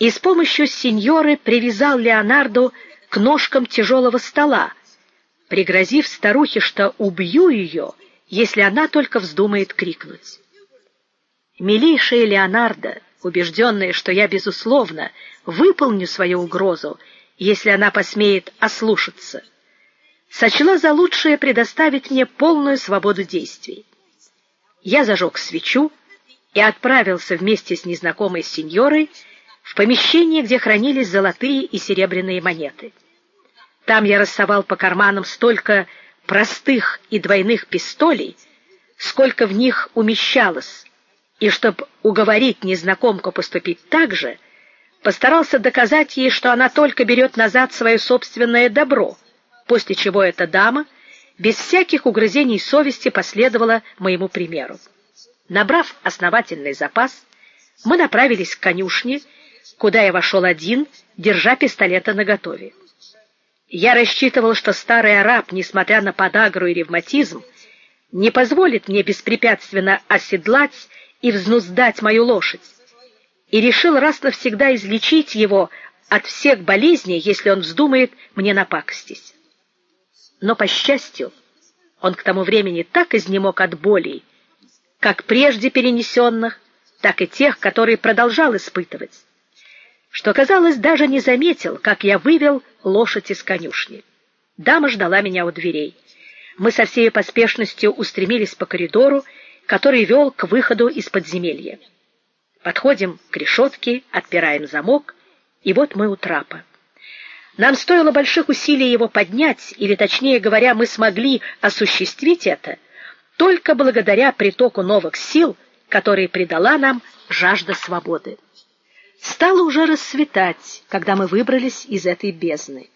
и с помощью сеньоры привязал Леонардо к ножкам тяжелого стола, пригрозив старухе, что убью ее, если она только вздумает крикнуть. Милейшая Леонардо, убежденная, что я безусловно выполню свою угрозу, если она посмеет ослушаться, сочла за лучшее предоставить мне полную свободу действий. Я зажег свечу и отправился вместе с незнакомой сеньорой в помещение, где хранились золотые и серебряные монеты. Там я рассовал по карманам столько простых и двойных пистолей, сколько в них умещалось, и чтобы уговорить незнакомку поступить так же, постарался доказать ей, что она только берет назад свое собственное добро, после чего эта дама без всяких угрызений совести последовала моему примеру. Набрав основательный запас, мы направились к конюшне, куда я вошел один, держа пистолета наготове. Я рассчитывал, что старый араб, несмотря на подагру и ревматизм, не позволит мне беспрепятственно оседлать и взнуздать мою лошадь, и решил раз навсегда излечить его от всех болезней, если он вздумает мне напакостить. Но по счастью, он к тому времени так изнемог от болей, как прежде перенесенных, так и тех, которые продолжал испытывать, что казалось даже не заметил, как я вывел лошадь из конюшни. Дама ждала меня у дверей. Мы со всей поспешностью устремились по коридору, который вел к выходу из подземелья. Подходим к решетке, отпираем замок, и вот мы у трапа. Нам стоило больших усилий его поднять, или точнее говоря, мы смогли осуществить это только благодаря притоку новых сил, которые придала нам жажда свободы. Стало уже рассветать, когда мы выбрались из этой бездны.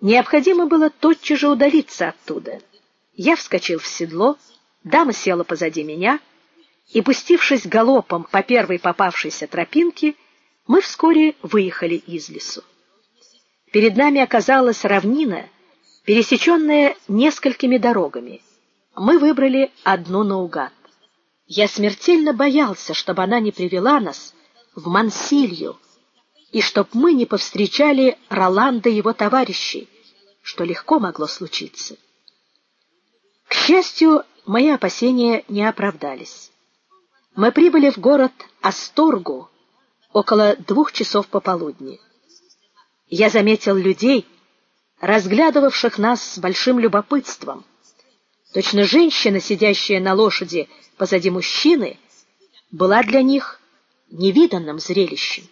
Необходимо было тотчас же удалиться оттуда. Я вскочил в седло, дама села позади меня, и пустившись галопом по первой попавшейся тропинке, мы вскоре выехали из лесу. Перед нами оказалась равнина, пересеченная несколькими дорогами. Мы выбрали одну наугад. Я смертельно боялся, чтобы она не привела нас в Мансилью, и чтоб мы не повстречали Роланда и его товарищей, что легко могло случиться. К счастью, мои опасения не оправдались. Мы прибыли в город Асторгу около двух часов пополудни. Я заметил людей, разглядывавших нас с большим любопытством. Точно женщина, сидящая на лошади позади мужчины, была для них невиданным зрелищем.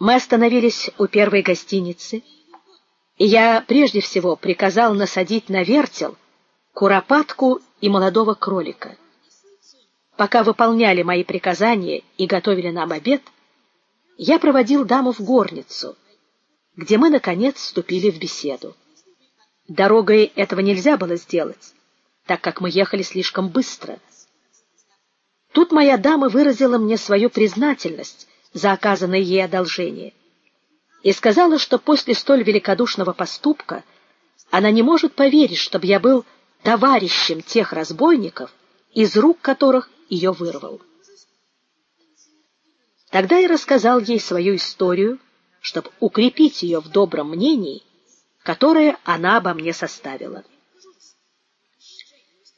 Мы остановились у первой гостиницы, и я прежде всего приказал насадить на вертел куропатку и молодого кролика. Пока выполняли мои приказания и готовили нам обед, я проводил даму в горницу, где мы наконец вступили в беседу. Дорогой этого нельзя было сделать, так как мы ехали слишком быстро. Тут моя дама выразила мне свою признательность за оказанное ей одолжение и сказала, что после столь великодушного поступка она не может поверить, чтобы я был товарищем тех разбойников, из рук которых ее вырвал. Тогда я рассказал ей свою историю, чтобы укрепить ее в добром мнении, которое она обо мне составила.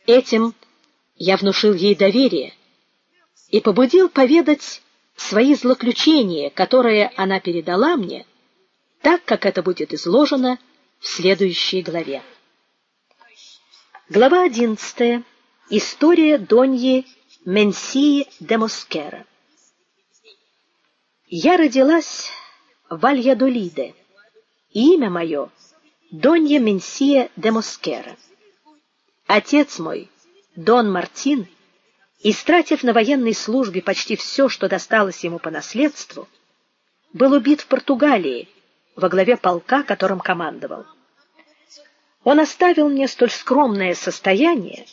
Этим я внушил ей доверие и побудил поведать свои злоключения, которые она передала мне, так как это будет изложено в следующей главе. Глава 11. История Доньи Менсии де Москера. Я родилась в Альядолиде. Имя мое Донья Менсия де Москера. Отец мой, Дон Мартин, истратив на военной службе почти все, что досталось ему по наследству, был убит в Португалии во главе полка, которым командовал. Он оставил мне столь скромное состояние,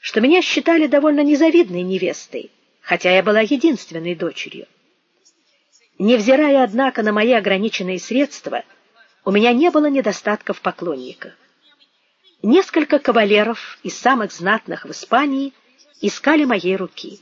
что меня считали довольно незавидной невестой, хотя я была единственной дочерью. Невзирая, однако, на мои ограниченные средства, у меня не было недостатка в поклонниках. Несколько кавалеров из самых знатных в Испании искали моей руки.